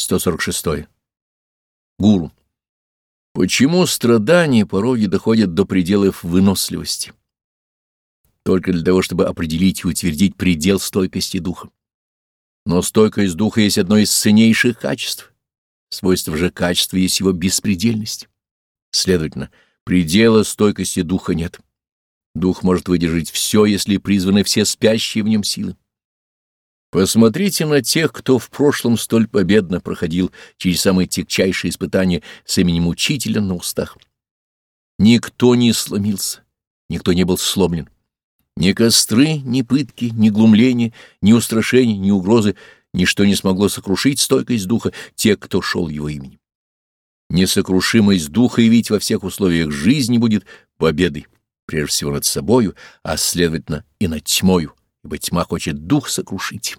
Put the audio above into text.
146. Гуру. Почему страдания пороги доходят до пределов выносливости? Только для того, чтобы определить и утвердить предел стойкости духа. Но стойкость духа есть одно из ценнейших качеств. Свойство же качества есть его беспредельность. Следовательно, предела стойкости духа нет. Дух может выдержать все, если призваны все спящие в нем силы. Посмотрите на тех, кто в прошлом столь победно проходил через самые тягчайшие испытания с именем учителя на устах. Никто не сломился, никто не был сломлен. Ни костры, ни пытки, ни глумления, ни устрашения, ни угрозы, ничто не смогло сокрушить стойкость духа тех, кто шел его именем. Несокрушимость духа явить во всех условиях жизни будет победой, прежде всего над собою, а следовательно и над тьмою, ибо тьма хочет дух сокрушить.